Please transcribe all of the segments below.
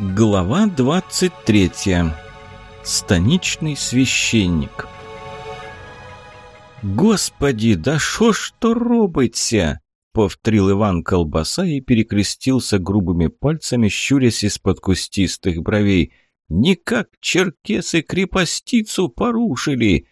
Глава 23. Станичный священник. «Господи, да шо ж то робиться?» — повторил Иван Колбаса и перекрестился грубыми пальцами, щурясь из-под кустистых бровей. «Никак черкесы крепостицу порушили!»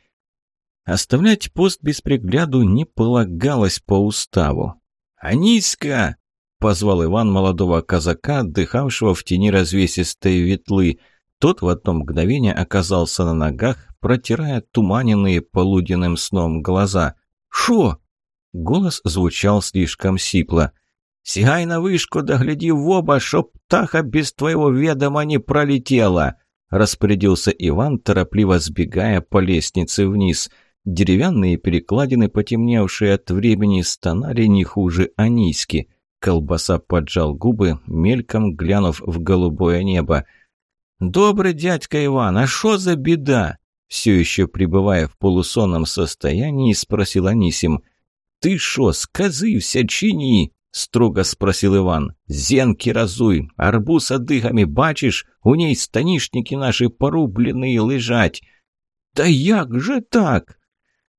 Оставлять пост без пригляду не полагалось по уставу. «Аниська!» — позвал Иван молодого казака, отдыхавшего в тени развесистой ветлы. Тот в одно мгновение оказался на ногах, протирая туманенные полуденным сном глаза. «Шо?» — голос звучал слишком сипло. «Сигай на вышку, да гляди в оба, чтоб птаха без твоего ведома не пролетела!» — распорядился Иван, торопливо сбегая по лестнице вниз. Деревянные перекладины, потемневшие от времени, стонали не хуже Аниськи — Колбаса поджал губы, мельком глянув в голубое небо. «Добрый дядька Иван, а что за беда?» Все еще пребывая в полусонном состоянии, спросил Анисим. «Ты шо, сказывся чини?» — строго спросил Иван. «Зенки разуй, арбуз одыхами бачишь, у ней станишники наши порубленные лежать». «Да як же так?»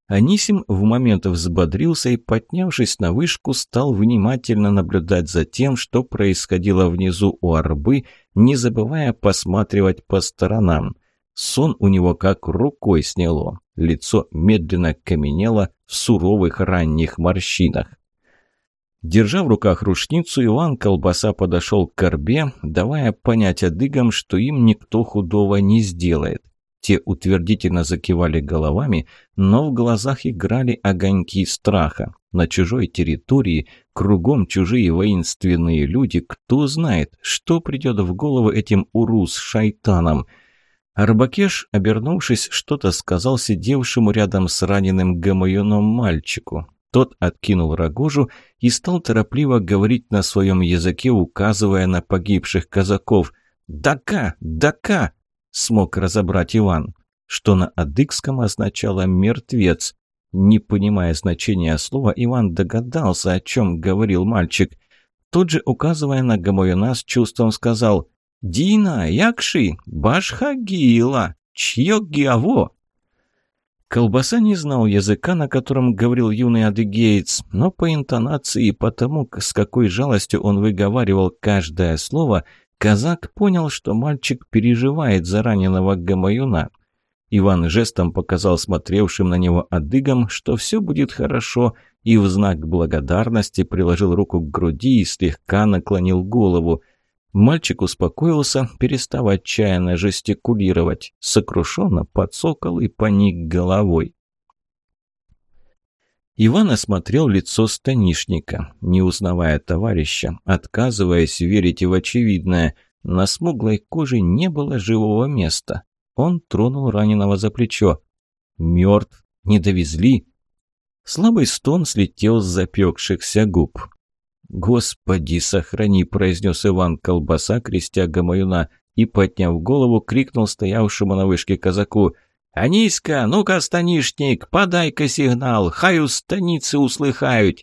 Анисим в момент взбодрился и, поднявшись на вышку, стал внимательно наблюдать за тем, что происходило внизу у арбы, не забывая посматривать по сторонам. Сон у него как рукой сняло, лицо медленно каменело в суровых ранних морщинах. Держа в руках рушницу, Иван Колбаса подошел к корбе, давая понять адыгам, что им никто худого не сделает. Те утвердительно закивали головами, но в глазах играли огоньки страха. На чужой территории, кругом чужие воинственные люди, кто знает, что придет в голову этим урус шайтанам. Арбакеш, обернувшись, что-то сказал сидевшему рядом с раненым гамаюном мальчику. Тот откинул рогожу и стал торопливо говорить на своем языке, указывая на погибших казаков. «Дака! Дака!» Смог разобрать Иван, что на адыгском означало «мертвец». Не понимая значения слова, Иван догадался, о чем говорил мальчик. Тут же, указывая на Гамоюна, с чувством сказал «Дина, якши, башхагила, чье гиаво?» Колбаса не знал языка, на котором говорил юный адыгеец, но по интонации и потому, с какой жалостью он выговаривал каждое слово, Казак понял, что мальчик переживает за раненого Гамаюна. Иван жестом показал смотревшим на него адыгам, что все будет хорошо, и в знак благодарности приложил руку к груди и слегка наклонил голову. Мальчик успокоился, перестав отчаянно жестикулировать, сокрушенно подсокол и поник головой. Иван осмотрел лицо станишника, не узнавая товарища, отказываясь верить в очевидное. На смуглой коже не было живого места. Он тронул раненого за плечо. «Мертв? Не довезли?» Слабый стон слетел с запекшихся губ. «Господи, сохрани!» – произнес Иван колбаса, крестя Гамаюна, и, подняв голову, крикнул стоявшему на вышке казаку – «Аниська, ну-ка, станишник, подай-ка сигнал, хай у станицы услыхают!»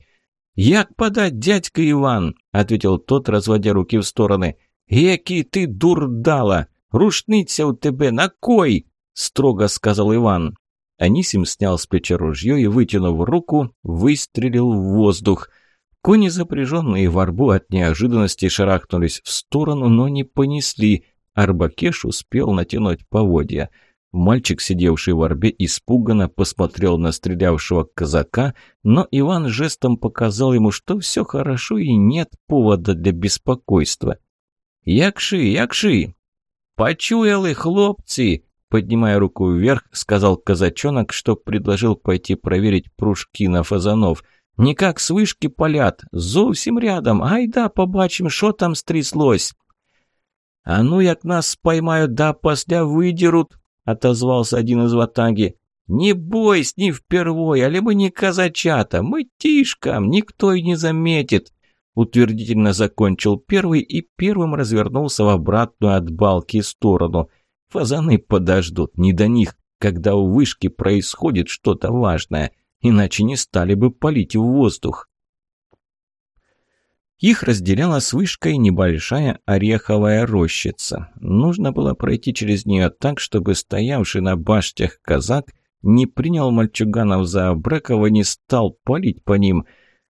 «Як подать, дядька Иван?» — ответил тот, разводя руки в стороны. «Який ты дурдала! Рушниця у тебе на кой?» — строго сказал Иван. Анисим снял с плеча ружье и, вытянув руку, выстрелил в воздух. Кони, запряженные в арбу от неожиданности, шарахнулись в сторону, но не понесли. Арбакеш успел натянуть поводья — Мальчик, сидевший в орбе, испуганно посмотрел на стрелявшего казака, но Иван жестом показал ему, что все хорошо и нет повода для беспокойства. «Якши, якши!» «Почуяли, хлопцы!» Поднимая руку вверх, сказал казачонок, что предложил пойти проверить пружки на фазанов. «Никак с вышки полят, зовсім рядом, айда побачим, что там стряслось!» «А ну, як нас споймают, да пасля выдерут!» Отозвался один из ватаги. «Не бойся, не впервой, а либо не казачата, мы тишком, никто и не заметит!» Утвердительно закончил первый и первым развернулся в обратную от балки сторону. Фазаны подождут, не до них, когда у вышки происходит что-то важное, иначе не стали бы палить в воздух. Их разделяла с вышкой небольшая ореховая рощица. Нужно было пройти через нее так, чтобы стоявший на баштях казак не принял мальчуганов за Абрекова, не стал палить по ним.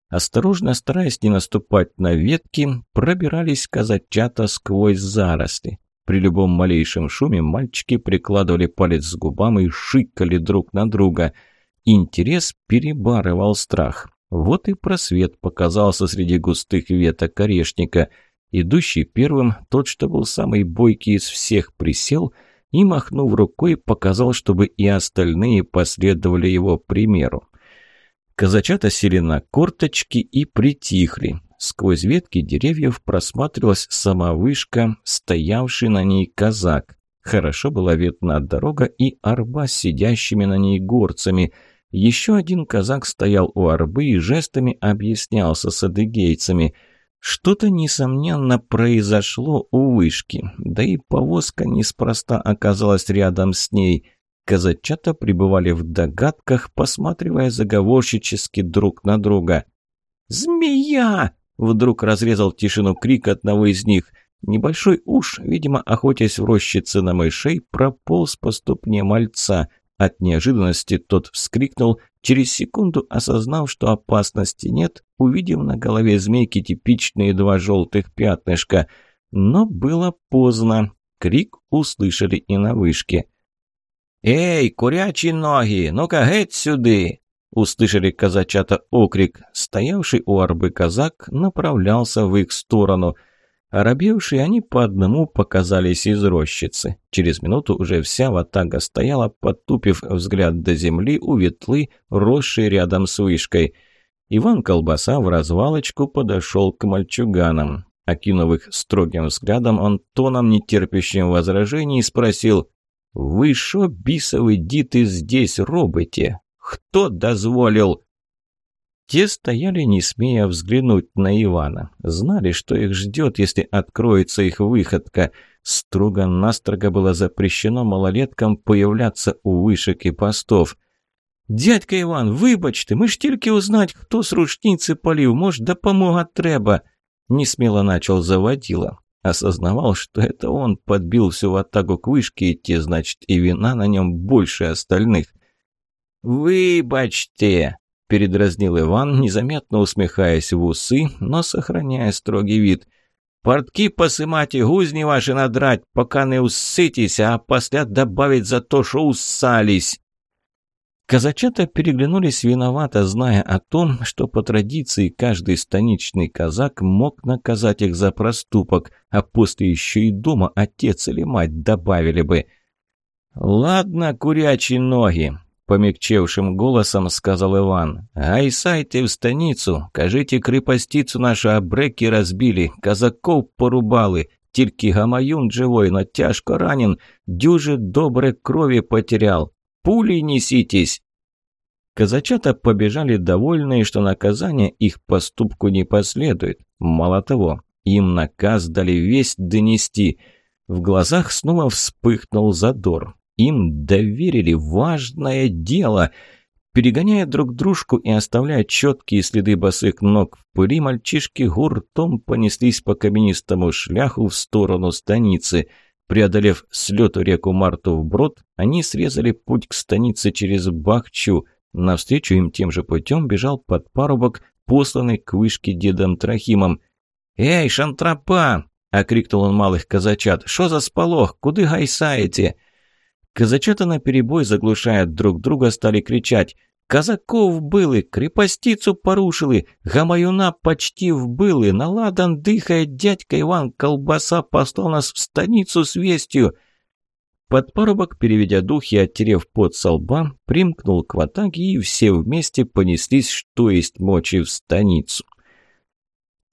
Осторожно, стараясь не наступать на ветки, пробирались казачата сквозь заросли. При любом малейшем шуме мальчики прикладывали палец к губам и шикали друг на друга. Интерес перебарывал страх. Вот и просвет показался среди густых веток орешника. Идущий первым, тот, что был самый бойкий из всех, присел и, махнув рукой, показал, чтобы и остальные последовали его примеру. Казачата сели на корточки и притихли. Сквозь ветки деревьев просматривалась сама вышка, стоявший на ней казак. Хорошо была видна дорога и арба с сидящими на ней горцами – еще один казак стоял у арбы и жестами объяснялся с адыгейцами. Что-то, несомненно, произошло у вышки, да и повозка неспроста оказалась рядом с ней. Казачата пребывали в догадках, посматривая заговорщически друг на друга. «Змея!» — вдруг разрезал тишину крик одного из них. Небольшой уж, видимо, охотясь в рощице на мышей, прополз по ступне мальца — от неожиданности тот вскрикнул, через секунду осознав, что опасности нет, увидев на голове змейки типичные два желтых пятнышка. Но было поздно. Крик услышали и на вышке. «Эй, курячие ноги, ну-ка геть сюды!» Услышали казачата окрик. Стоявший у арбы казак направлялся в их сторону – Оробевшие они по одному показались из рощицы. Через минуту уже вся ватага стояла, потупив взгляд до земли у ветлы, росшей рядом с вышкой. Иван Колбаса в развалочку подошел к мальчуганам. Окинув их строгим взглядом, он тоном, нетерпящим возражений, спросил «Вы шо, бисовы диты, здесь робите? Кто дозволил?» Те стояли, не смея взглянуть на Ивана. Знали, что их ждет, если откроется их выходка. Строго-настрого было запрещено малолеткам появляться у вышек и постов. «Дядька Иван, вибачте, мы ж тільки узнать, кто с рушницы полив, может, допомога треба!» Несмело начал заводила. Осознавал, что это он подбил всю ватагу к вышке идти, значит, и вина на нем больше остальных. «Выбачьте!» – передразнил Иван, незаметно усмехаясь в усы, но сохраняя строгий вид. «Портки посымать и гузни ваши надрать, пока не усытись, а после добавить за то, что усались!» Казачата переглянулись виновато, зная о том, что по традиции каждый станичный казак мог наказать их за проступок, а после еще и дома отец или мать добавили бы. «Ладно, курячие ноги, Помягчевшим голосом сказал Иван. «Айсайте в станицу, кажите крепостицу нашу обреки разбили, казаков порубали, тільки гамаюн живой, но тяжко ранен, дюже добре крови потерял. Пули неситесь!» Казачата побежали довольные, что наказание их поступку не последует. Мало того, им наказ дали весть донести. В глазах снова вспыхнул задор. Им доверили важное дело. Перегоняя друг дружку и оставляя четкие следы босых ног в пыли, мальчишки гуртом понеслись по каменистому шляху в сторону станицы. Преодолев слету реку Марту вброд, они срезали путь к станице через Бахчу. Навстречу им тем же путем бежал подпарубок, посланный к вышке дедом Трахимом. «Эй, шантропа!» — окрикнул он малых казачат. «Шо за сполох? Куды гайсаете?» Казачата наперебой, заглушая друг друга, стали кричать «Казаков были, крепостицу порушили, гамаюна почти вбили, наладан дыхает дядька Иван Колбаса послал нас в станицу с вестью». Подпарубок, переведя дух и оттерев пот со лба, примкнул к ватаге и все вместе понеслись, что есть мочи, в станицу.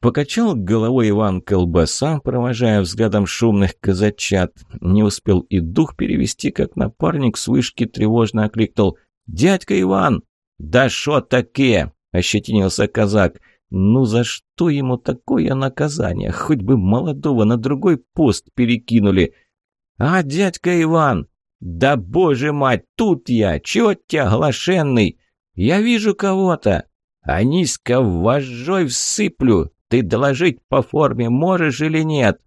Покачал головой Иван колбаса, провожая взглядом шумных казачат. Не успел и дух перевести, как напарник с вышки тревожно окликнул. «Дядька Иван!» «Да шо таке?» – ощетинился казак. «Ну за что ему такое наказание? Хоть бы молодого на другой пост перекинули!» «А, дядька Иван!» «Да боже мать, тут я! Чего тебя, глашенный? Я вижу кого-то! А низко вожжой всыплю! Ты доложить по форме можешь или нет?»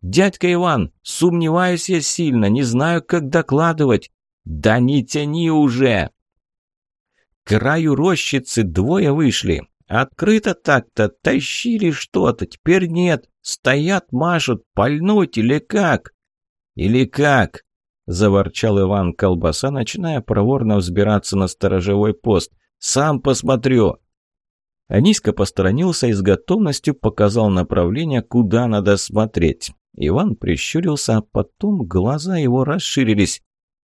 «Дядька Иван, сомневаюсь я сильно, не знаю, как докладывать». «Да не тяни уже!» К краю рощицы двое вышли. Открыто так-то, тащили что-то, теперь нет. Стоят, машут, пальнуть или как? Или как? Заворчал Иван Колбаса, начиная проворно взбираться на сторожевой пост. Сам посмотрю. Аниська посторонился и с готовностью показал направление, куда надо смотреть. Иван прищурился, а потом глаза его расширились.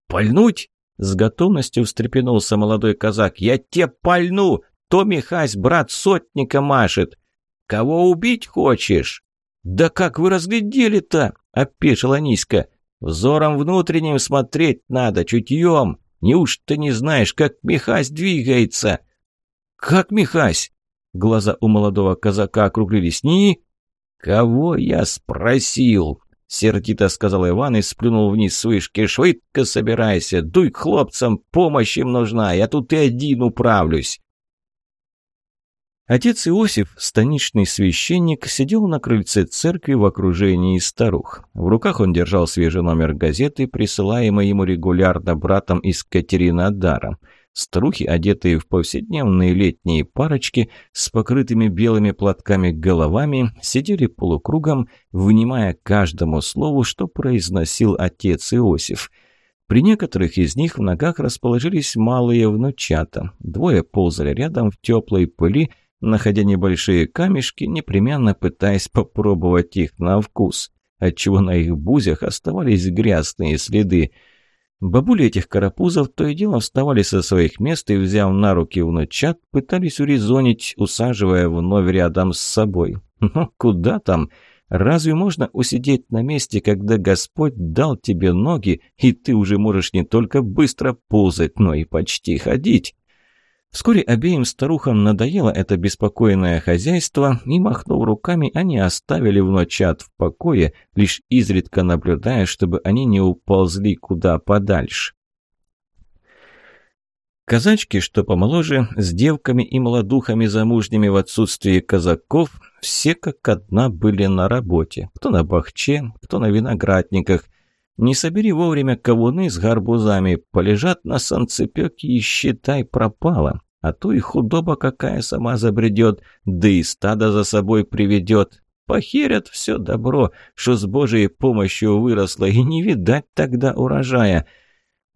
«Пальнуть?» — с готовностью встрепенулся молодой казак. «Я те пальну! То Михась, брат сотника, машет! Кого убить хочешь?» «Да как вы разглядели-то?» — опешила Аниська. «Взором внутренним смотреть надо, чутьем. Неужто не знаешь, как Михась двигается?» «Как Михась?» Глаза у молодого казака округлились. «Не...» «Кого я спросил?» Сердито сказал Иван и сплюнул вниз с вышки. «Швидко собирайся, дуй к хлопцам, помощь им нужна, я тут и один управлюсь». Отец Иосиф, станичный священник, сидел на крыльце церкви в окружении старух. В руках он держал свежий номер газеты, присылаемый ему регулярно братом из Катеринодара. Старухи, одетые в повседневные летние парочки с покрытыми белыми платками головами, сидели полукругом, внимая каждому слову, что произносил отец Иосиф. При некоторых из них в ногах расположились малые внучата. Двое ползали рядом в теплой пыли, находя небольшие камешки, непременно пытаясь попробовать их на вкус, отчего на их бузях оставались грязные следы. Бабули этих карапузов то и дело вставали со своих мест и, взяв на руки внучат, пытались урезонить, усаживая вновь рядом с собой. Но куда там? Разве можно усидеть на месте, когда Господь дал тебе ноги, и ты уже можешь не только быстро ползать, но и почти ходить? Вскоре обеим старухам надоело это беспокойное хозяйство, и, махнув руками, они оставили внучат в покое, лишь изредка наблюдая, чтобы они не уползли куда подальше. Казачки, что помоложе, с девками и молодухами замужними в отсутствии казаков, все как одна были на работе. Кто на бахче, кто на виноградниках – не собери вовремя кавуны с гарбузами, полежат на санцепёке и, считай, пропало. А то и худоба какая сама забредет, да и стадо за собой приведет. Похерят все добро, что с Божьей помощью выросло, и не видать тогда урожая.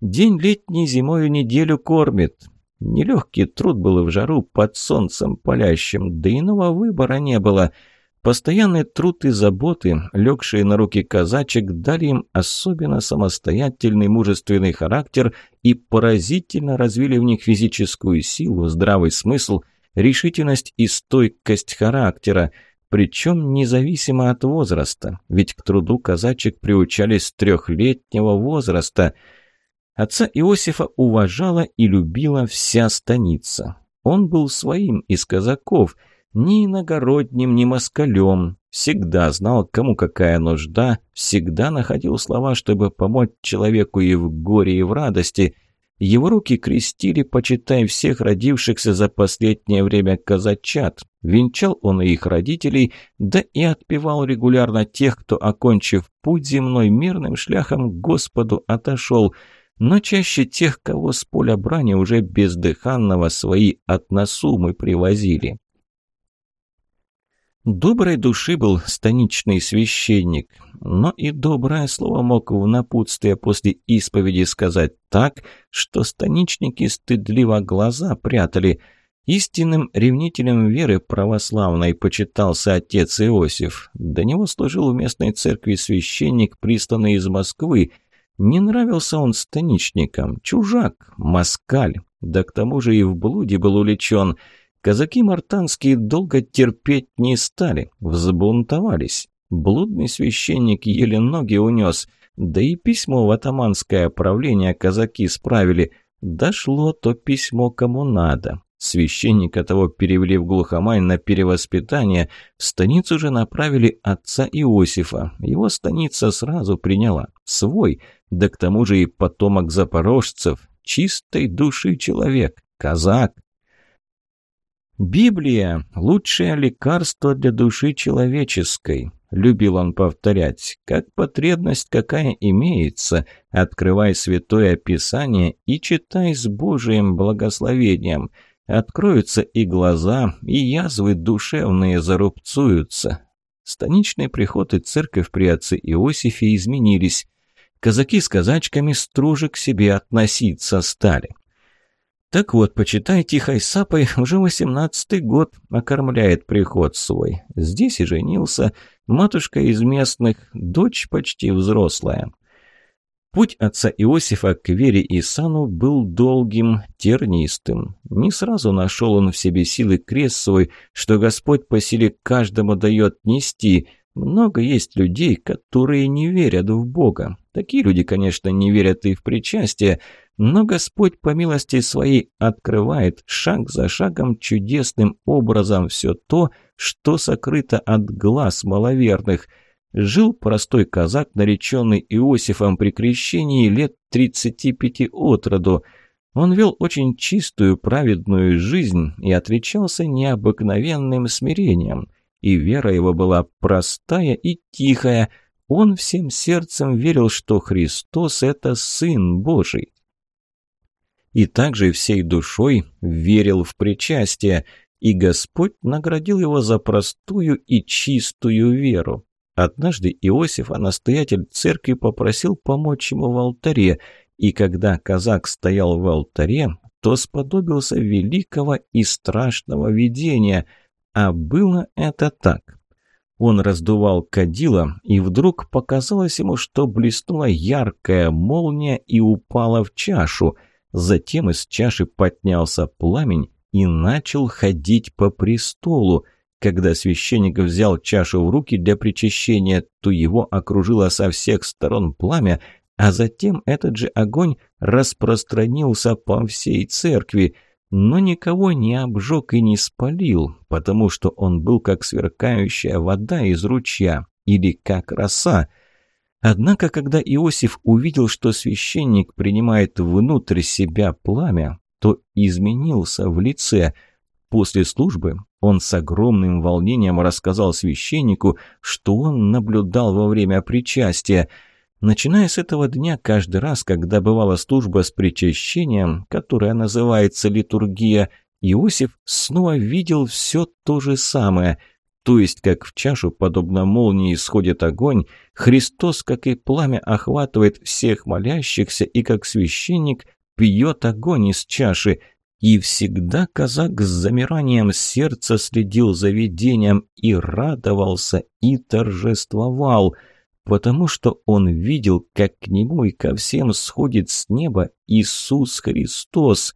День летний зимою неделю кормит. Нелегкий труд был в жару под солнцем палящим, да иного выбора не было — Постоянный труд и заботы, легшие на руки казачек, дали им особенно самостоятельный мужественный характер и поразительно развили в них физическую силу, здравый смысл, решительность и стойкость характера, причем независимо от возраста, ведь к труду казачек приучались с трехлетнего возраста. Отца Иосифа уважала и любила вся станица. Он был своим из казаков – ни иногородним, ни москалем. Всегда знал, кому какая нужда, всегда находил слова, чтобы помочь человеку и в горе, и в радости. Его руки крестили, почитай, всех родившихся за последнее время казачат. Венчал он и их родителей, да и отпевал регулярно тех, кто, окончив путь земной, мирным шляхом к Господу отошел – но чаще тех, кого с поля брани уже бездыханного свои относумы привозили. Доброй души был станичный священник, но и доброе слово мог в напутствие после исповеди сказать так, что станичники стыдливо глаза прятали. Истинным ревнителем веры православной почитался отец Иосиф. До него служил в местной церкви священник, присланный из Москвы. Не нравился он станичникам, чужак, москаль, да к тому же и в блуде был увлечен – Казаки мартанские долго терпеть не стали, взбунтовались. Блудный священник еле ноги унес, да и письмо в атаманское правление казаки справили. Дошло то письмо кому надо. Священника того перевели в глухомань на перевоспитание, в станицу же направили отца Иосифа. Его станица сразу приняла. Свой, да к тому же и потомок запорожцев, чистой души человек, казак. Библия – лучшее лекарство для души человеческой. Любил он повторять, как потребность какая имеется, открывай Святое Писание и читай с Божиим благословением. Откроются и глаза, и язвы душевные зарубцуются. Станичный приход и церковь при отце Иосифе изменились. Казаки с казачками строже к себе относиться стали. Так вот, почитай, тихой сапой уже восемнадцатый год окормляет приход свой. Здесь и женился, матушка из местных, дочь почти взрослая. Путь отца Иосифа к Вере и Сану был долгим, тернистым. Не сразу нашел он в себе силы крест свой, что Господь по силе каждому дает нести. Много есть людей, которые не верят в Бога. Такие люди, конечно, не верят и в причастие, но Господь по милости своей открывает шаг за шагом чудесным образом все то, что сокрыто от глаз маловерных. Жил простой казак, нареченный Иосифом при крещении лет 35 от роду. Он вел очень чистую, праведную жизнь и отличался необыкновенным смирением. И вера его была простая и тихая. Он всем сердцем верил, что Христос – это Сын Божий и также всей душой верил в причастие, и Господь наградил его за простую и чистую веру. Однажды Иосиф, а настоятель церкви, попросил помочь ему в алтаре, и когда казак стоял в алтаре, то сподобился великого и страшного видения, а было это так. Он раздувал кадила, и вдруг показалось ему, что блеснула яркая молния и упала в чашу – Затем из чаши поднялся пламень и начал ходить по престолу. Когда священник взял чашу в руки для причащения, то его окружило со всех сторон пламя, а затем этот же огонь распространился по всей церкви, но никого не обжег и не спалил, потому что он был как сверкающая вода из ручья или как роса – Однако, когда Иосиф увидел, что священник принимает внутрь себя пламя, то изменился в лице. После службы он с огромным волнением рассказал священнику, что он наблюдал во время причастия. Начиная с этого дня, каждый раз, когда бывала служба с причащением, которая называется литургия, Иосиф снова видел все то же самое – то есть, как в чашу, подобно молнии, исходит огонь, Христос, как и пламя, охватывает всех молящихся, и как священник пьет огонь из чаши. И всегда казак с замиранием сердца следил за видением и радовался, и торжествовал, потому что он видел, как к нему и ко всем сходит с неба Иисус Христос.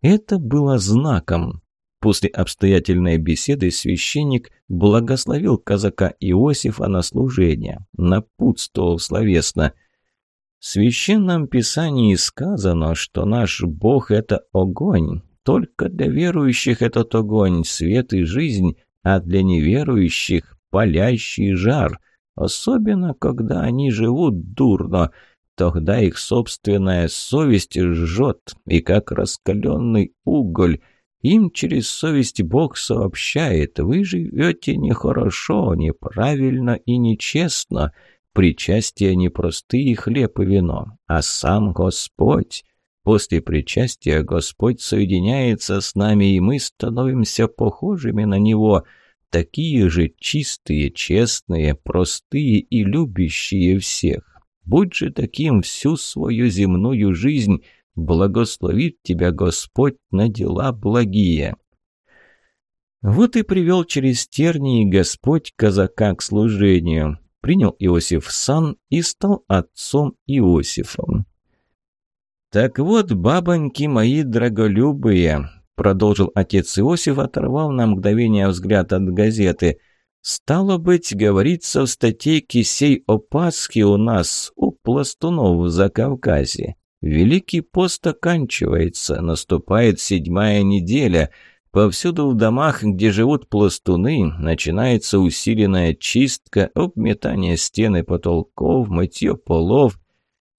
Это было знаком, После обстоятельной беседы священник благословил казака Иосифа на служение, напутствовал словесно. В священном писании сказано, что наш Бог – это огонь. Только для верующих этот огонь – свет и жизнь, а для неверующих – палящий жар. Особенно, когда они живут дурно – тогда их собственная совесть жжет, и как раскаленный уголь – им через совесть Бог сообщает, вы живете нехорошо, неправильно и нечестно. Причастие не простые хлеб и вино, а сам Господь. После причастия Господь соединяется с нами, и мы становимся похожими на Него, такие же чистые, честные, простые и любящие всех. Будь же таким всю свою земную жизнь, Благословит тебя Господь на дела благие». Вот и привел через тернии Господь казака к служению. Принял Иосиф сан и стал отцом Иосифом. «Так вот, бабоньки мои драголюбые», — продолжил отец Иосиф, оторвав на мгновение взгляд от газеты. «Стало быть, говорится в статейке сей о Пасхе у нас, у пластунов в Закавказье. Великий пост оканчивается, наступает седьмая неделя. Повсюду в домах, где живут пластуны, начинается усиленная чистка, обметание стен и потолков, мытье полов.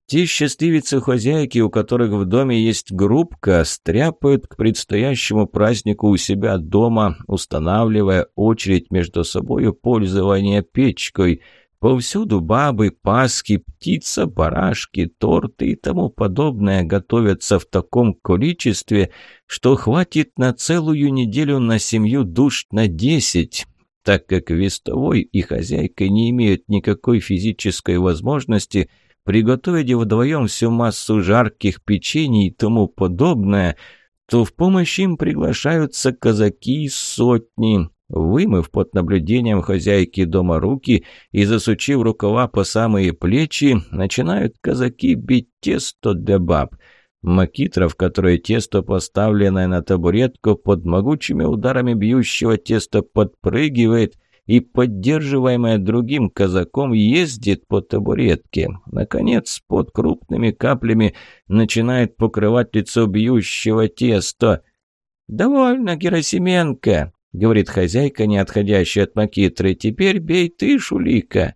Те счастливицы-хозяйки, у которых в доме есть группка, стряпают к предстоящему празднику у себя дома, устанавливая очередь между собою пользования печкой. Повсюду бабы, паски, птица, барашки, торты и тому подобное готовятся в таком количестве, что хватит на целую неделю на семью душ на десять так как вестовой и хозяйка не имеют никакой физической возможности – приготовить вдвоем всю массу жарких печений и тому подобное, то в помощь им приглашаются казаки сотни. Вымыв под наблюдением хозяйки дома руки и засучив рукава по самые плечи, начинают казаки бить тесто для баб. Макитра, в тесто, поставленное на табуретку, под могучими ударами бьющего теста подпрыгивает – и, поддерживаемая другим казаком, ездит по табуретке. Наконец, под крупными каплями начинает покрывать лицо бьющего теста. «Довольно, Герасименко!» — говорит хозяйка, не отходящая от Макитры. «Теперь бей ты, Шулика!»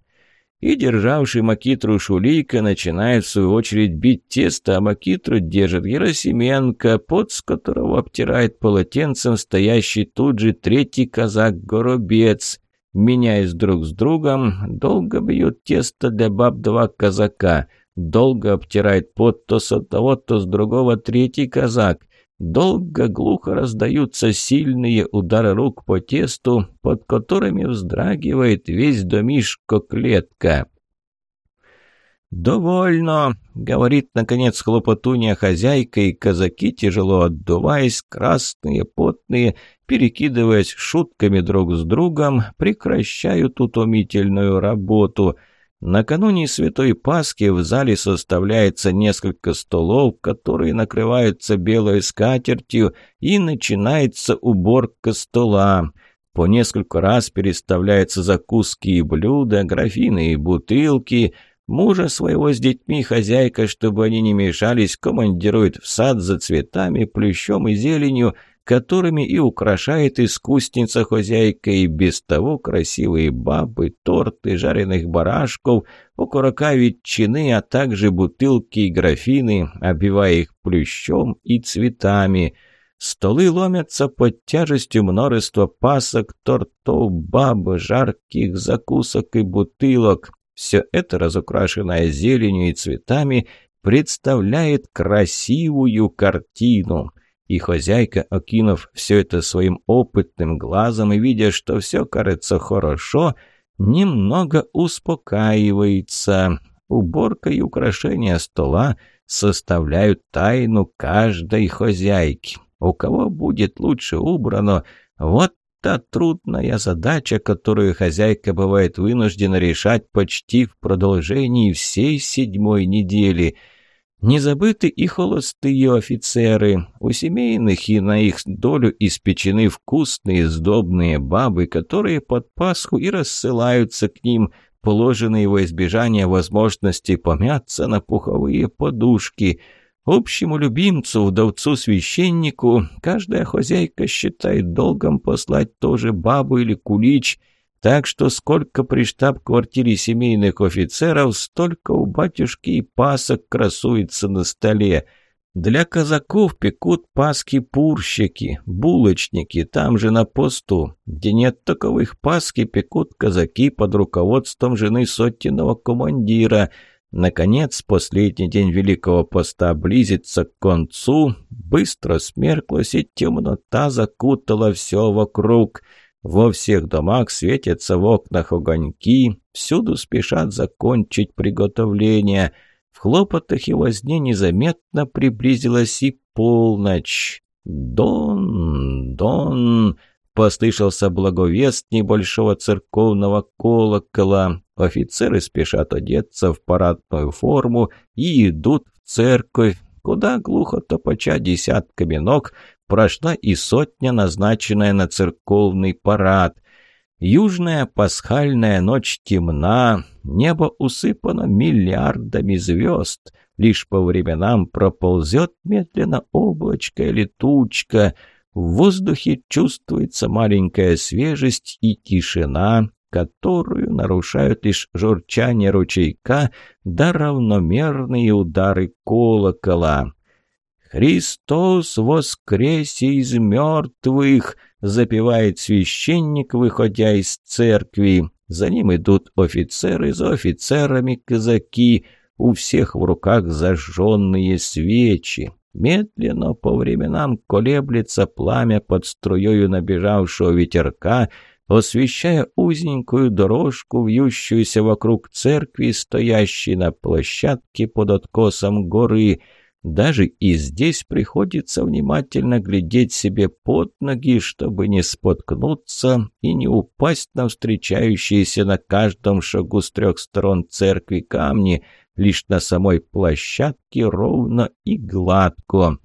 И державший Макитру Шулика начинает в свою очередь бить тесто, а Макитру держит Герасименко, под с которого обтирает полотенцем стоящий тут же третий казак-горобец. Меняясь друг с другом, долго бьют тесто для баб два казака. Долго обтирает пот то с одного, то с другого третий казак. Долго глухо раздаются сильные удары рук по тесту, под которыми вздрагивает весь домишко-клетка. «Довольно!» — говорит, наконец, хлопотунья хозяйка, и казаки, тяжело отдуваясь, красные, потные, перекидываясь шутками друг с другом, прекращают утомительную работу. Накануне Святой Пасхи в зале составляется несколько столов, которые накрываются белой скатертью, и начинается уборка стола. По несколько раз переставляются закуски и блюда, графины и бутылки – Мужа своего с детьми хозяйка, чтобы они не мешались, командирует в сад за цветами, плющом и зеленью, которыми и украшает искусница хозяйка, и без того красивые бабы, торты, жареных барашков, окорока ветчины, а также бутылки и графины, обивая их плющом и цветами. Столы ломятся под тяжестью множества пасок, тортов, баб, жарких закусок и бутылок. Все это, разукрашенное зеленью и цветами, представляет красивую картину. И хозяйка, окинув все это своим опытным глазом и видя, что все кажется хорошо, немного успокаивается. Уборка и украшение стола составляют тайну каждой хозяйки. У кого будет лучше убрано, вот та трудная задача, которую хозяйка бывает вынуждена решать почти в продолжении всей седьмой недели. Не забыты и холостые офицеры. У семейных и на их долю испечены вкусные сдобные бабы, которые под Пасху и рассылаются к ним, положенные во избежание возможности помяться на пуховые подушки – Общему любимцу, вдовцу-священнику, каждая хозяйка считает долгом послать тоже бабу или кулич, так что сколько при штаб-квартире семейных офицеров, столько у батюшки и пасок красуется на столе. Для казаков пекут паски-пурщики, булочники, там же на посту. Где нет таковых паски, пекут казаки под руководством жены сотенного командира – Наконец, последний день Великого Поста близится к концу, быстро смерклась и темнота закутала все вокруг. Во всех домах светятся в окнах огоньки, всюду спешат закончить приготовление. В хлопотах и возне незаметно приблизилась и полночь. Дон, дон, послышался благовест небольшого церковного колокола. Офицеры спешат одеться в парадную форму и идут в церковь, куда глухо топача десятками ног прошла и сотня, назначенная на церковный парад. Южная пасхальная ночь темна, небо усыпано миллиардами звезд. Лишь по временам проползет медленно облачко или тучка — в воздухе чувствуется маленькая свежесть и тишина, которую нарушают лишь журчание ручейка да равномерные удары колокола. «Христос воскресе из мертвых!» — запевает священник, выходя из церкви. За ним идут офицеры, за офицерами казаки, у всех в руках зажженные свечи. Медленно по временам колеблется пламя под струею набежавшего ветерка, освещая узенькую дорожку, вьющуюся вокруг церкви, стоящей на площадке под откосом горы — даже и здесь приходится внимательно глядеть себе под ноги, чтобы не споткнуться и не упасть на встречающиеся на каждом шагу с трех сторон церкви камни, лишь на самой площадке ровно и гладко.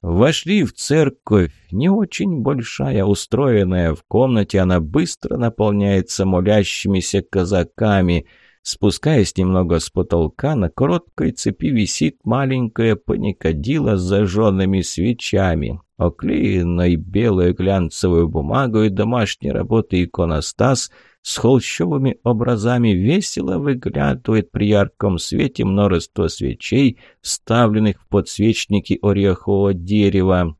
Вошли в церковь, не очень большая, устроенная в комнате, она быстро наполняется молящимися казаками – Спускаясь немного с потолка, на короткой цепи висит маленькая паникадила с зажженными свечами. Оклеенной белой глянцевой бумагой домашней работы иконостас с холщовыми образами весело выглядывает при ярком свете множество свечей, вставленных в подсвечники орехового дерева.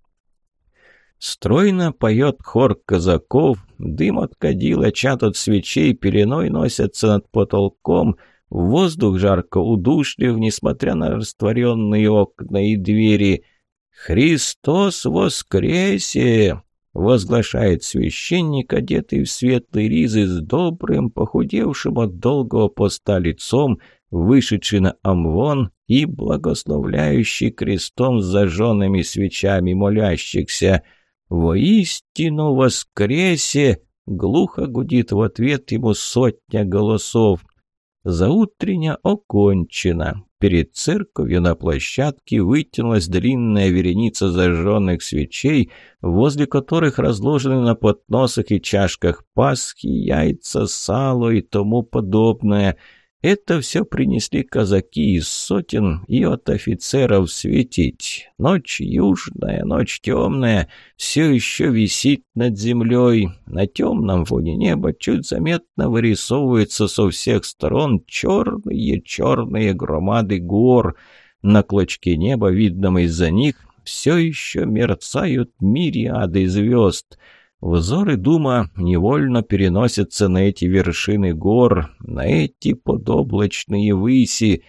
Стройно поет хор казаков, дым от кадила, чат от свечей пеленой носятся над потолком, воздух жарко удушлив, несмотря на растворенные окна и двери. «Христос воскресе!» — возглашает священник, одетый в светлый ризы с добрым, похудевшим от долгого поста лицом, вышедший на амвон и благословляющий крестом с зажженными свечами молящихся — «Воистину воскресе!» — глухо гудит в ответ ему сотня голосов. Заутрення окончена. Перед церковью на площадке вытянулась длинная вереница зажженных свечей, возле которых разложены на подносах и чашках пасхи, яйца, сало и тому подобное — это все принесли казаки из сотен и от офицеров светить. Ночь южная, ночь темная, все еще висит над землей. На темном фоне неба чуть заметно вырисовываются со всех сторон черные-черные громады гор. На клочке неба, видном из-за них, все еще мерцают мириады звезд — Взоры дума невольно переносятся на эти вершины гор, на эти подоблачные выси.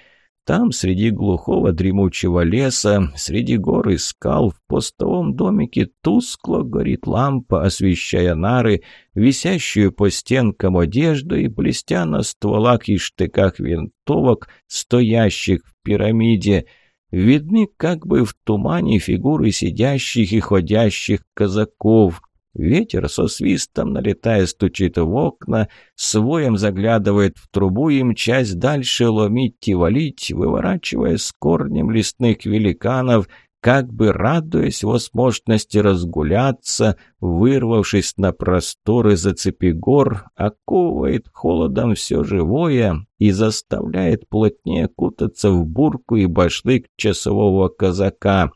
Там, среди глухого дремучего леса, среди гор и скал, в постовом домике тускло горит лампа, освещая нары, висящую по стенкам одежду и блестя на стволах и штыках винтовок, стоящих в пирамиде. Видны как бы в тумане фигуры сидящих и ходящих казаков — Ветер со свистом, налетая, стучит в окна, своем заглядывает в трубу и мчась дальше ломить и валить, выворачивая с корнем лесных великанов, как бы радуясь возможности разгуляться, вырвавшись на просторы зацепи гор, оковывает холодом все живое и заставляет плотнее кутаться в бурку и башлык часового казака.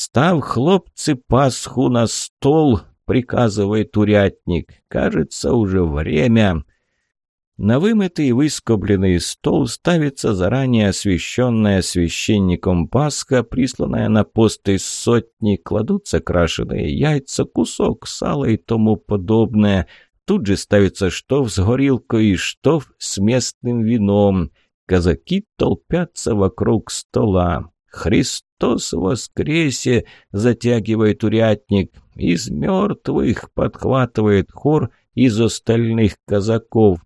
«Став, хлопцы, пасху на стол!» — приказывает урядник. «Кажется, уже время». На вымытый и выскобленный стол ставится заранее освещенная священником Пасха, присланная на пост из сотни, кладутся крашеные яйца, кусок сала и тому подобное. Тут же ставится штоф с горилкой и штоф с местным вином. Казаки толпятся вокруг стола. «Христос воскресе!» — затягивает урядник. «Из мертвых!» — подхватывает хор из остальных казаков.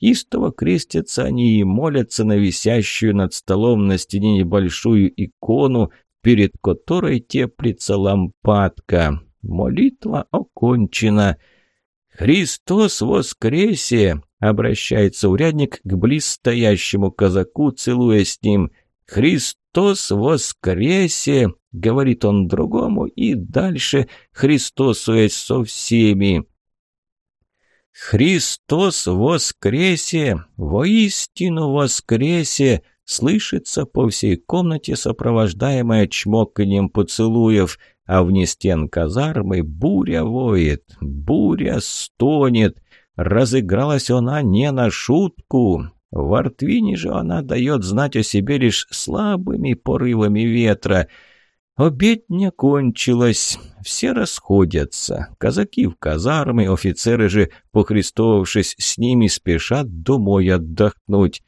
Истово крестятся они и молятся на висящую над столом на стене небольшую икону, перед которой теплится лампадка. Молитва окончена. «Христос воскресе!» — обращается урядник к близстоящему казаку, целуя с ним. «Христос воскресе!» — говорит он другому, и дальше «Христосуясь со всеми». «Христос воскресе! Воистину воскресе!» слышится по всей комнате, сопровождаемая чмоканьем поцелуев, а вне стен казармы буря воет, буря стонет. Разыгралась она не на шутку. В Артвине же она дает знать о себе лишь слабыми порывами ветра. Обедня кончилась, все расходятся. Казаки в казармы, офицеры же, похристовавшись с ними, спешат домой отдохнуть.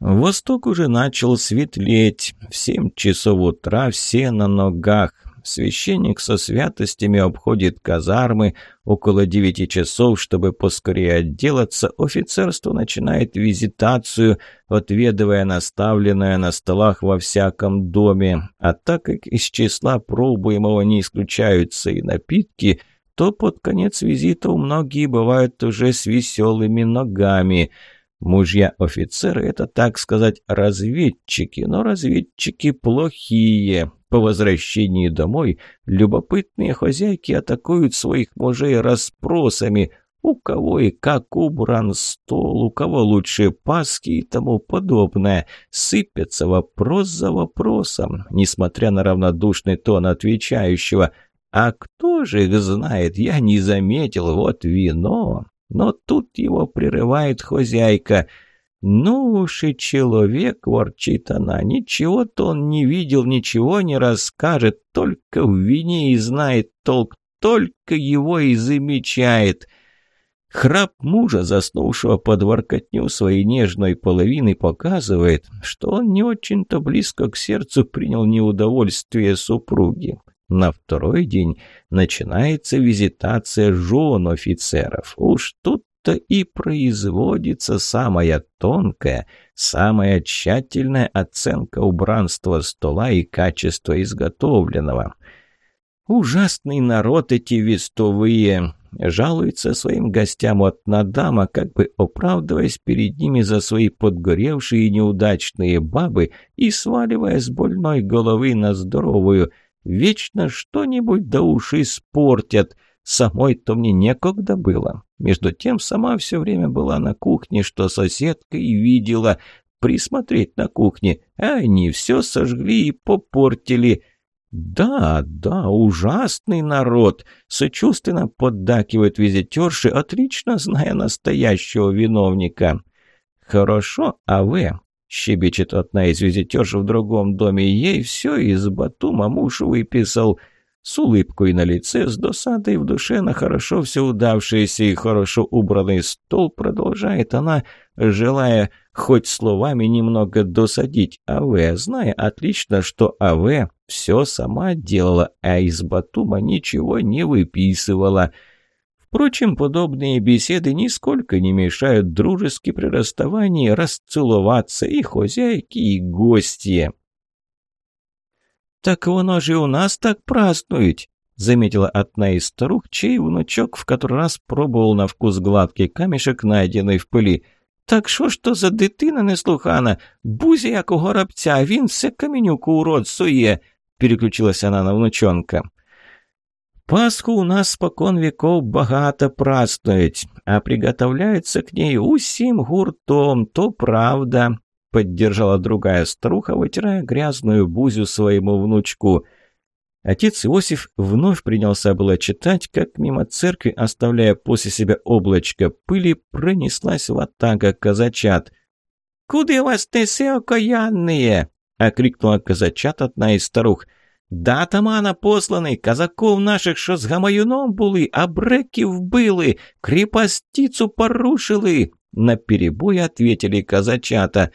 Восток уже начал светлеть. В семь часов утра все на ногах. Священник со святостями обходит казармы. Около девяти часов, чтобы поскорее отделаться, офицерство начинает визитацию, отведывая наставленное на столах во всяком доме. А так как из числа пробуемого не исключаются и напитки, то под конец визита многие бывают уже с веселыми ногами – Мужья офицеры – это, так сказать, разведчики, но разведчики плохие. По возвращении домой любопытные хозяйки атакуют своих мужей расспросами, у кого и как убран стол, у кого лучше паски и тому подобное. Сыпется вопрос за вопросом, несмотря на равнодушный тон отвечающего. «А кто же их знает? Я не заметил. Вот вино, но тут его прерывает хозяйка. «Ну уж и человек», — ворчит она, — «ничего-то он не видел, ничего не расскажет, только в вине и знает толк, только его и замечает». Храп мужа, заснувшего под воркотню своей нежной половины, показывает, что он не очень-то близко к сердцу принял неудовольствие супруги. На второй день начинается визитация жен офицеров. Уж тут-то и производится самая тонкая, самая тщательная оценка убранства стола и качества изготовленного. Ужасный народ эти вестовые. Жалуется своим гостям от надама, как бы оправдываясь перед ними за свои подгоревшие и неудачные бабы и сваливая с больной головы на здоровую – Вечно что-нибудь до уши испортят. Самой-то мне некогда было. Между тем, сама все время была на кухне, что соседка и видела. Присмотреть на кухне, а они все сожгли и попортили. «Да, да, ужасный народ!» — сочувственно поддакивает визитерши, отлично зная настоящего виновника. «Хорошо, а вы Щебечет одна из визитерш в другом доме. Ей все из Батума муж выписал. С улыбкой на лице, с досадой в душе на хорошо все удавшийся и хорошо убранный стол продолжает она, желая хоть словами немного досадить АВ, зная отлично, что АВ все сама делала, а из Батума ничего не выписывала. Впрочем, подобные беседы нисколько не мешают дружески при расставании расцеловаться и хозяйки, и гости. «Так оно же у нас так празднуют», — заметила одна из старух, чей внучок в который раз пробовал на вкус гладкий камешек, найденный в пыли. «Так що ж то за дитина неслухана? Бузя, як у горобця, а він все каменюку урод сує», — переключилась она на внучонка. Пасху у нас спокон веков багато празднують, а приготовляются к ней усим гуртом, то правда», — поддержала другая старуха, вытирая грязную бузю своему внучку. Отец Иосиф вновь принялся было читать, как мимо церкви, оставляя после себя облачко пыли, пронеслась ватага казачат. «Куды вас несе, окаянные?» — окрикнула казачат одна из старух — Да атамана посланий, казаков наших, що з гамаюном були, а бреків вбили, крепостицу порушили. Наперебой ответили казачата.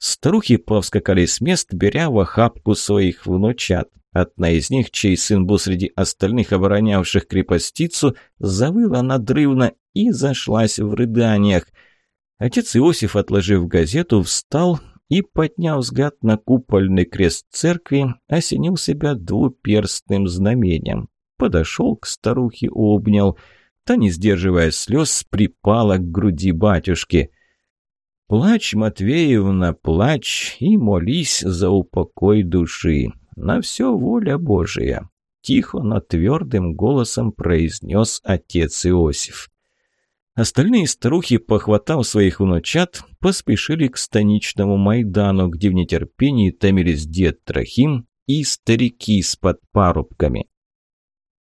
Старухи повскакали с мест, беря в охапку своих внучат. Одна из них, чей сын был среди остальных оборонявших крепостицу, завыла надрывно и зашлась в рыданиях. Отец Иосиф, отложив газету, встал и, подняв взгляд на купольный крест церкви, осенил себя двуперстным знамением. Подошел к старухе, обнял. Та, не сдерживая слез, припала к груди батюшки. «Плачь, Матвеевна, плачь и молись за упокой души. На все воля Божия!» Тихо, но твердым голосом произнес отец Иосиф. Остальные старухи, похватав своих внучат, поспешили к станичному Майдану, где в нетерпении томились дед Трохим и старики с подпарубками.